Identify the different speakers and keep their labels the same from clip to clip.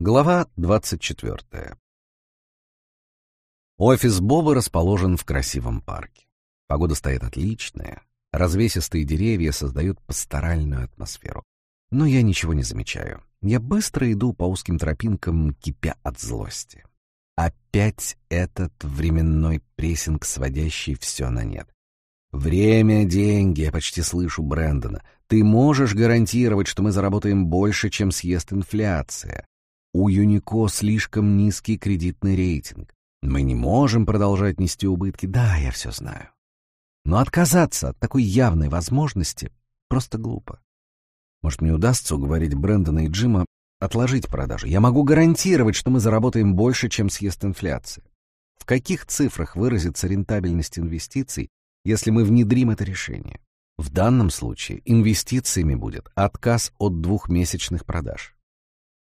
Speaker 1: Глава 24. Офис Боба расположен в красивом парке. Погода стоит отличная, развесистые деревья создают пасторальную атмосферу. Но я ничего не замечаю. Я быстро иду по узким тропинкам, кипя от злости. Опять этот временной прессинг, сводящий все на нет. Время — деньги, я почти слышу Брэндона. Ты можешь гарантировать, что мы заработаем больше, чем съест инфляция. У Юнико слишком низкий кредитный рейтинг. Мы не можем продолжать нести убытки. Да, я все знаю. Но отказаться от такой явной возможности просто глупо. Может, мне удастся уговорить Брэндона и Джима отложить продажу. Я могу гарантировать, что мы заработаем больше, чем съест инфляция. В каких цифрах выразится рентабельность инвестиций, если мы внедрим это решение? В данном случае инвестициями будет отказ от двухмесячных продаж.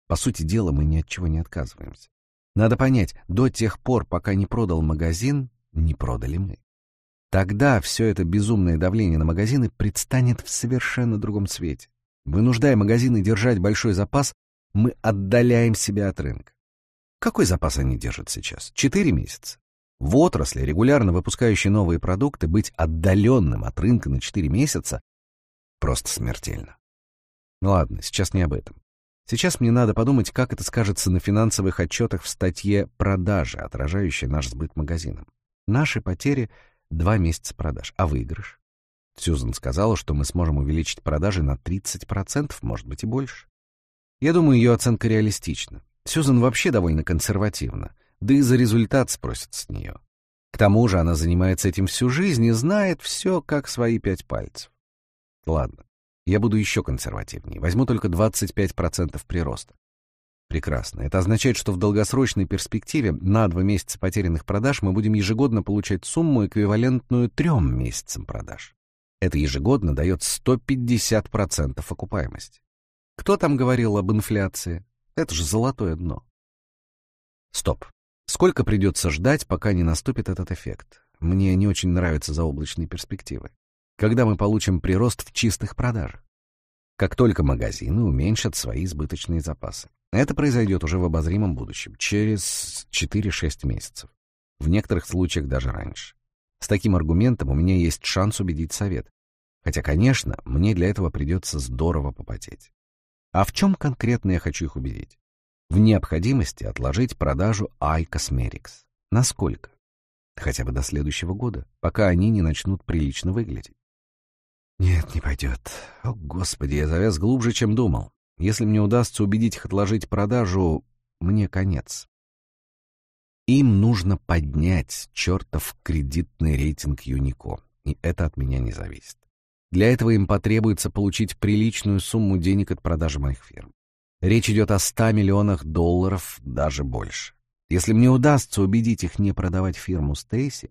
Speaker 1: По сути дела, мы ни от чего не отказываемся. Надо понять, до тех пор, пока не продал магазин, не продали мы. Тогда все это безумное давление на магазины предстанет в совершенно другом свете. Вынуждая магазины держать большой запас, мы отдаляем себя от рынка. Какой запас они держат сейчас? Четыре месяца. В отрасли, регулярно выпускающей новые продукты, быть отдаленным от рынка на четыре месяца просто смертельно. Ну ладно, сейчас не об этом. Сейчас мне надо подумать, как это скажется на финансовых отчетах в статье «Продажи», отражающей наш сбыт магазинам. Наши потери — два месяца продаж, а выигрыш? Сьюзан сказала, что мы сможем увеличить продажи на 30%, может быть и больше. Я думаю, ее оценка реалистична. Сьюзан вообще довольно консервативна, да и за результат спросят с нее. К тому же она занимается этим всю жизнь и знает все, как свои пять пальцев. Ладно, я буду еще консервативнее, возьму только 25% прироста. Прекрасно. Это означает, что в долгосрочной перспективе на два месяца потерянных продаж мы будем ежегодно получать сумму, эквивалентную трем месяцам продаж. Это ежегодно дает 150% окупаемости. Кто там говорил об инфляции? Это же золотое дно. Стоп. Сколько придется ждать, пока не наступит этот эффект? Мне не очень нравятся заоблачные перспективы когда мы получим прирост в чистых продажах. Как только магазины уменьшат свои избыточные запасы. Это произойдет уже в обозримом будущем, через 4-6 месяцев. В некоторых случаях даже раньше. С таким аргументом у меня есть шанс убедить совет. Хотя, конечно, мне для этого придется здорово попотеть. А в чем конкретно я хочу их убедить? В необходимости отложить продажу iCosmetics. Насколько? Хотя бы до следующего года, пока они не начнут прилично выглядеть. Нет, не пойдет. О, Господи, я завяз глубже, чем думал. Если мне удастся убедить их отложить продажу, мне конец. Им нужно поднять чертов кредитный рейтинг Юнико, и это от меня не зависит. Для этого им потребуется получить приличную сумму денег от продажи моих фирм. Речь идет о 100 миллионах долларов, даже больше. Если мне удастся убедить их не продавать фирму Стейси,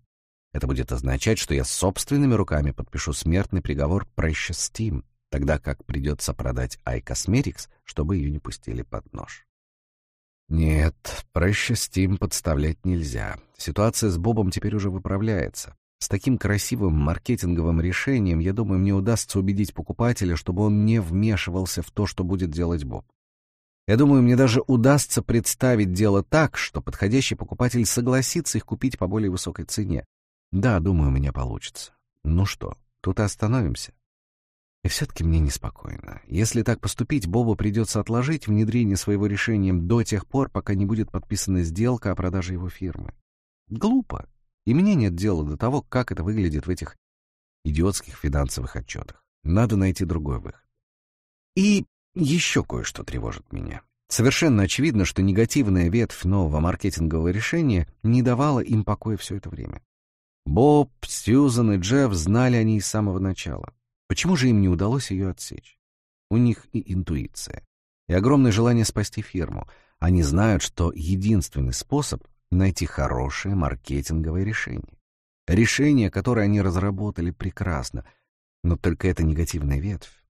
Speaker 1: это будет означать, что я собственными руками подпишу смертный приговор Precious тогда как придется продать iCosmetics, чтобы ее не пустили под нож. Нет, Precious подставлять нельзя. Ситуация с Бобом теперь уже выправляется. С таким красивым маркетинговым решением, я думаю, мне удастся убедить покупателя, чтобы он не вмешивался в то, что будет делать Боб. Я думаю, мне даже удастся представить дело так, что подходящий покупатель согласится их купить по более высокой цене, да, думаю, у меня получится. Ну что, тут и остановимся. И все-таки мне неспокойно. Если так поступить, Бобу придется отложить внедрение своего решения до тех пор, пока не будет подписана сделка о продаже его фирмы. Глупо. И мне нет дела до того, как это выглядит в этих идиотских финансовых отчетах. Надо найти другой выход. И еще кое-что тревожит меня. Совершенно очевидно, что негативная ветвь нового маркетингового решения не давала им покоя все это время. Боб, Сьюзан и Джефф знали о ней с самого начала. Почему же им не удалось ее отсечь? У них и интуиция, и огромное желание спасти фирму. Они знают, что единственный способ — найти хорошее маркетинговое решение. Решение, которое они разработали прекрасно, но только это негативная ветвь.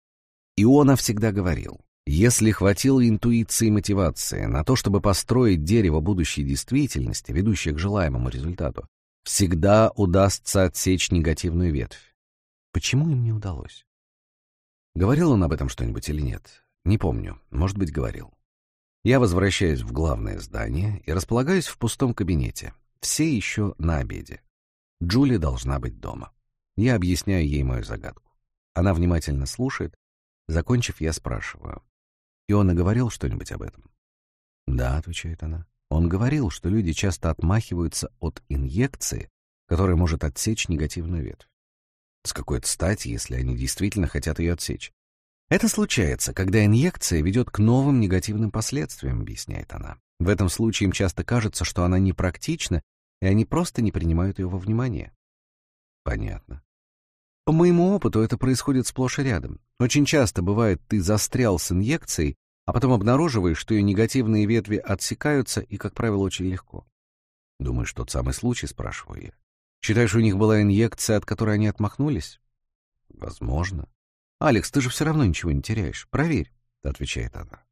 Speaker 1: Иона всегда говорил, если хватило интуиции и мотивации на то, чтобы построить дерево будущей действительности, ведущее к желаемому результату, всегда удастся отсечь негативную ветвь. Почему им не удалось? Говорил он об этом что-нибудь или нет? Не помню, может быть, говорил. Я возвращаюсь в главное здание и располагаюсь в пустом кабинете. Все еще на обеде. Джули должна быть дома. Я объясняю ей мою загадку. Она внимательно слушает. Закончив, я спрашиваю. И он говорил что-нибудь об этом? «Да», — отвечает она. «Он говорил, что люди часто отмахиваются от инъекции, которая может отсечь негативную ветвь. С какой-то стати, если они действительно хотят ее отсечь. Это случается, когда инъекция ведет к новым негативным последствиям, объясняет она. В этом случае им часто кажется, что она непрактична, и они просто не принимают ее во внимание. Понятно. По моему опыту это происходит сплошь и рядом. Очень часто бывает, ты застрял с инъекцией, а потом обнаруживаешь, что ее негативные ветви отсекаются, и, как правило, очень легко. Думаешь, тот самый случай, спрашиваю я. Считаешь, у них была инъекция, от которой они отмахнулись? Возможно. Алекс, ты же все равно ничего не теряешь. Проверь, отвечает она.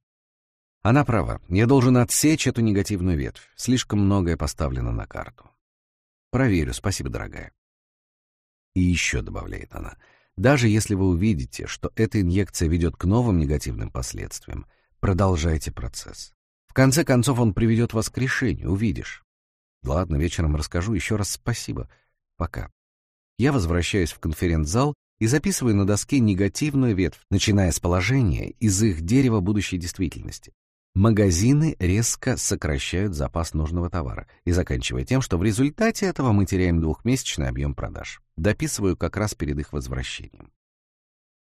Speaker 1: Она права. Я должен отсечь эту негативную ветвь. Слишком многое поставлено на карту. Проверю, спасибо, дорогая. И еще, добавляет она, даже если вы увидите, что эта инъекция ведет к новым негативным последствиям, продолжайте процесс. В конце концов, он приведет вас к решению, увидишь. Ладно, вечером расскажу. Еще раз спасибо. Пока. Я возвращаюсь в конференц-зал и записываю на доске негативную ветвь, начиная с положения из их дерева будущей действительности. Магазины резко сокращают запас нужного товара и заканчивая тем, что в результате этого мы теряем двухмесячный объем продаж. Дописываю как раз перед их возвращением.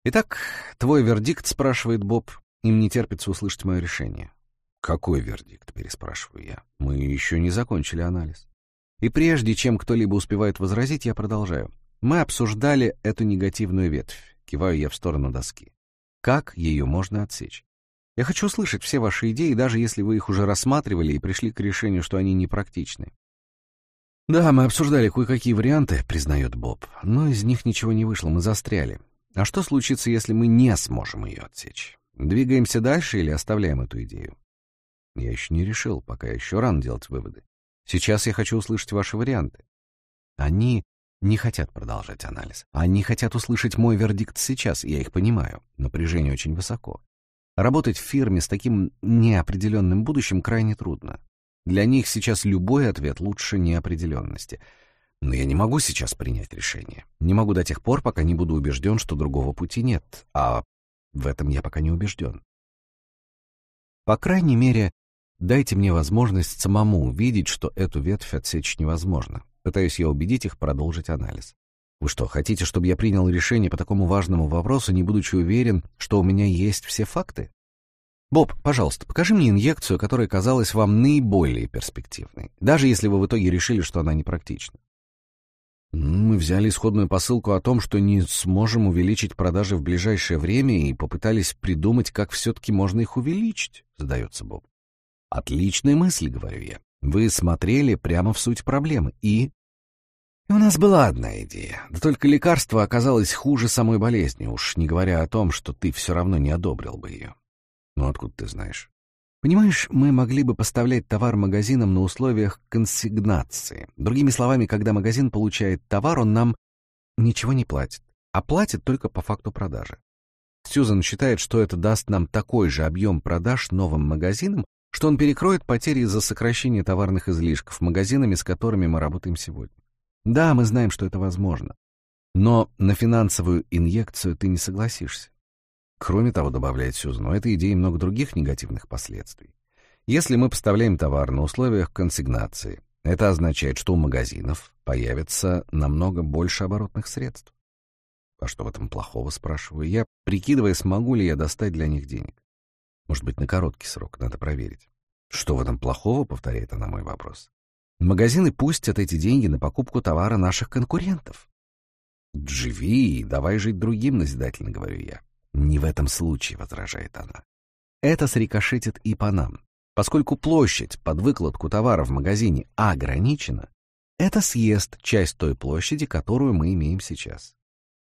Speaker 1: «Итак, твой вердикт?» — спрашивает Боб. Им не терпится услышать мое решение. «Какой вердикт?» — переспрашиваю я. «Мы еще не закончили анализ». И прежде чем кто-либо успевает возразить, я продолжаю. Мы обсуждали эту негативную ветвь. Киваю я в сторону доски. Как ее можно отсечь? Я хочу услышать все ваши идеи, даже если вы их уже рассматривали и пришли к решению, что они непрактичны. «Да, мы обсуждали кое-какие варианты», — признает Боб, «но из них ничего не вышло, мы застряли. А что случится, если мы не сможем ее отсечь? Двигаемся дальше или оставляем эту идею?» Я еще не решил, пока еще рано делать выводы. Сейчас я хочу услышать ваши варианты. Они не хотят продолжать анализ. Они хотят услышать мой вердикт сейчас, я их понимаю. Напряжение очень высоко. Работать в фирме с таким неопределенным будущим крайне трудно. Для них сейчас любой ответ лучше неопределенности. Но я не могу сейчас принять решение. Не могу до тех пор, пока не буду убежден, что другого пути нет. А в этом я пока не убежден. По крайней мере, Дайте мне возможность самому увидеть, что эту ветвь отсечь невозможно. Пытаюсь я убедить их продолжить анализ. Вы что, хотите, чтобы я принял решение по такому важному вопросу, не будучи уверен, что у меня есть все факты? Боб, пожалуйста, покажи мне инъекцию, которая казалась вам наиболее перспективной, даже если вы в итоге решили, что она непрактична. Мы взяли исходную посылку о том, что не сможем увеличить продажи в ближайшее время и попытались придумать, как все-таки можно их увеличить, задается Боб. Отличная мысль, говорю я. Вы смотрели прямо в суть проблемы и... И у нас была одна идея, да только лекарство оказалось хуже самой болезни, уж не говоря о том, что ты все равно не одобрил бы ее. Ну откуда ты знаешь? Понимаешь, мы могли бы поставлять товар магазинам на условиях консигнации. Другими словами, когда магазин получает товар, он нам ничего не платит, а платит только по факту продажи. Сьюзан считает, что это даст нам такой же объем продаж новым магазинам, что он перекроет потери из-за сокращения товарных излишков магазинами, с которыми мы работаем сегодня. Да, мы знаем, что это возможно. Но на финансовую инъекцию ты не согласишься. Кроме того, добавляет Сюзан, у этой идеи много других негативных последствий. Если мы поставляем товар на условиях консигнации, это означает, что у магазинов появится намного больше оборотных средств. А что в этом плохого, спрашиваю я, прикидывая, смогу ли я достать для них денег. Может быть, на короткий срок, надо проверить. Что в этом плохого, повторяет она мой вопрос. Магазины пустят эти деньги на покупку товара наших конкурентов. Живи и давай жить другим, назидательно говорю я. Не в этом случае, возражает она. Это срикошетит и по нам. Поскольку площадь под выкладку товара в магазине ограничена, это съест часть той площади, которую мы имеем сейчас.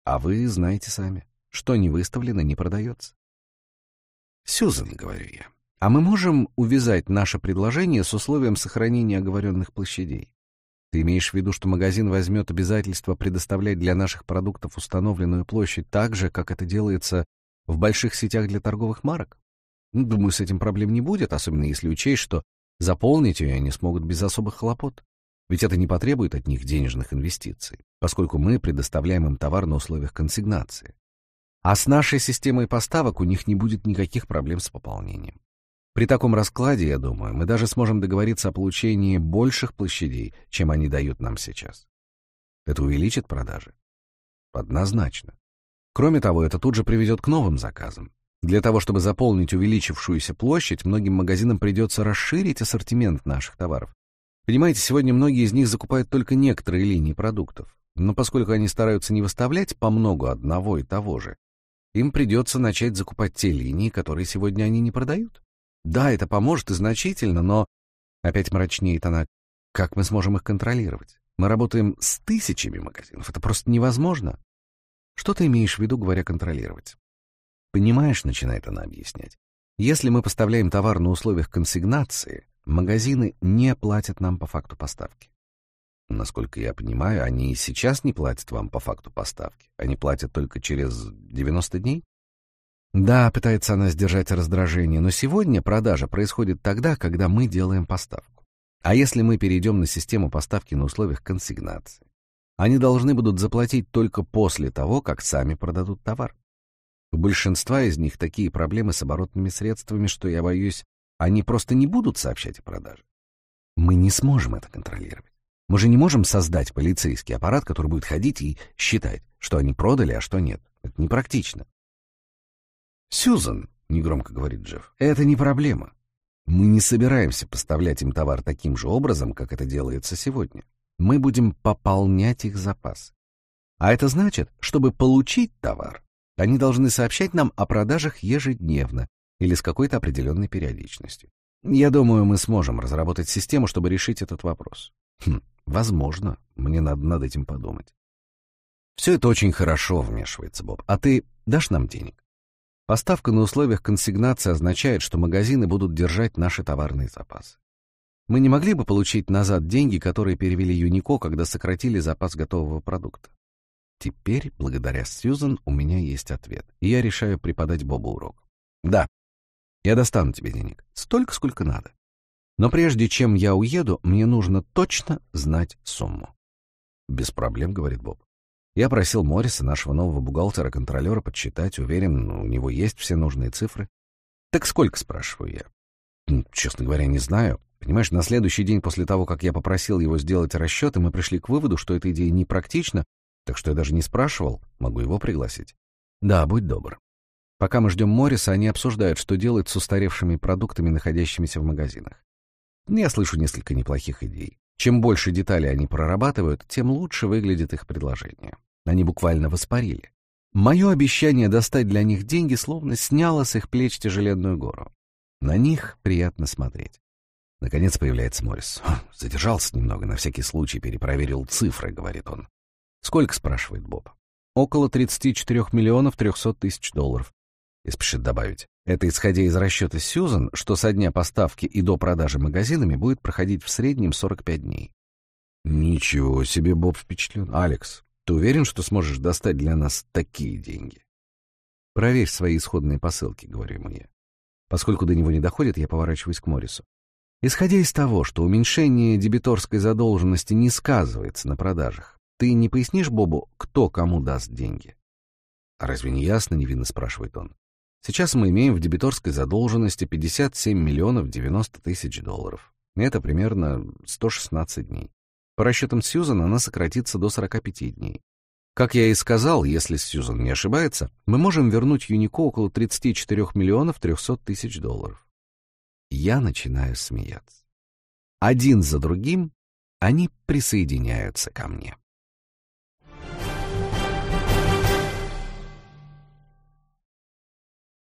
Speaker 1: А вы знаете сами, что не выставлено, не продается. «Сюзан», — говорю я, — «а мы можем увязать наше предложение с условием сохранения оговоренных площадей? Ты имеешь в виду, что магазин возьмет обязательство предоставлять для наших продуктов установленную площадь так же, как это делается в больших сетях для торговых марок? Ну, думаю, с этим проблем не будет, особенно если учесть, что заполнить ее они смогут без особых хлопот. Ведь это не потребует от них денежных инвестиций, поскольку мы предоставляем им товар на условиях консигнации. А с нашей системой поставок у них не будет никаких проблем с пополнением. При таком раскладе, я думаю, мы даже сможем договориться о получении больших площадей, чем они дают нам сейчас. Это увеличит продажи? Однозначно. Кроме того, это тут же приведет к новым заказам. Для того, чтобы заполнить увеличившуюся площадь, многим магазинам придется расширить ассортимент наших товаров. Понимаете, сегодня многие из них закупают только некоторые линии продуктов. Но поскольку они стараются не выставлять по много одного и того же, им придется начать закупать те линии, которые сегодня они не продают. Да, это поможет и значительно, но... Опять мрачнеет она. Как мы сможем их контролировать? Мы работаем с тысячами магазинов. Это просто невозможно. Что ты имеешь в виду, говоря контролировать? Понимаешь, начинает она объяснять. Если мы поставляем товар на условиях консигнации, магазины не платят нам по факту поставки. Насколько я понимаю, они и сейчас не платят вам по факту поставки. Они платят только через 90 дней? Да, пытается она сдержать раздражение, но сегодня продажа происходит тогда, когда мы делаем поставку. А если мы перейдем на систему поставки на условиях консигнации? Они должны будут заплатить только после того, как сами продадут товар. У большинства из них такие проблемы с оборотными средствами, что я боюсь, они просто не будут сообщать о продаже. Мы не сможем это контролировать. Мы же не можем создать полицейский аппарат, который будет ходить и считать, что они продали, а что нет. Это непрактично. «Сьюзан», — негромко говорит Джефф, — «это не проблема. Мы не собираемся поставлять им товар таким же образом, как это делается сегодня. Мы будем пополнять их запас. А это значит, чтобы получить товар, они должны сообщать нам о продажах ежедневно или с какой-то определенной периодичностью. Я думаю, мы сможем разработать систему, чтобы решить этот вопрос. Хм, возможно, мне надо над этим подумать. Все это очень хорошо, вмешивается Боб. А ты дашь нам денег? Поставка на условиях консигнации означает, что магазины будут держать наши товарные запасы. Мы не могли бы получить назад деньги, которые перевели Юнико, когда сократили запас готового продукта. Теперь, благодаря Сьюзан, у меня есть ответ, и я решаю преподать Бобу урок. Да, я достану тебе денег, столько, сколько надо. Но прежде чем я уеду, мне нужно точно знать сумму. Без проблем, говорит Боб. Я просил Морриса, нашего нового бухгалтера-контролера, подсчитать, уверен, у него есть все нужные цифры. Так сколько, спрашиваю я? Честно говоря, не знаю. Понимаешь, на следующий день после того, как я попросил его сделать расчеты, мы пришли к выводу, что эта идея непрактична, так что я даже не спрашивал, могу его пригласить. Да, будь добр. Пока мы ждем Морриса, они обсуждают, что делать с устаревшими продуктами, находящимися в магазинах. Я слышу несколько неплохих идей. Чем больше деталей они прорабатывают, тем лучше выглядит их предложение. Они буквально воспарили. Мое обещание достать для них деньги словно сняло с их плеч тяжеленную гору. На них приятно смотреть. Наконец появляется Моррис. Задержался немного, на всякий случай перепроверил цифры, говорит он. «Сколько?» — спрашивает Боб. «Около 34 миллионов 300 тысяч долларов». И спешит добавить. Это исходя из расчета Сьюзан, что со дня поставки и до продажи магазинами будет проходить в среднем 45 дней. Ничего себе, Боб впечатлен. Алекс, ты уверен, что сможешь достать для нас такие деньги? Проверь свои исходные посылки, говорю ему я. Поскольку до него не доходит, я поворачиваюсь к Моррису. Исходя из того, что уменьшение дебиторской задолженности не сказывается на продажах, ты не пояснишь Бобу, кто кому даст деньги? А разве не ясно, невинно спрашивает он. Сейчас мы имеем в дебиторской задолженности 57 миллионов 90 тысяч долларов. Это примерно 116 дней. По расчетам Сьюзан она сократится до 45 дней. Как я и сказал, если Сьюзан не ошибается, мы можем вернуть Юнико около 34 миллионов 300 тысяч долларов. Я начинаю смеяться. Один за другим они присоединяются ко мне.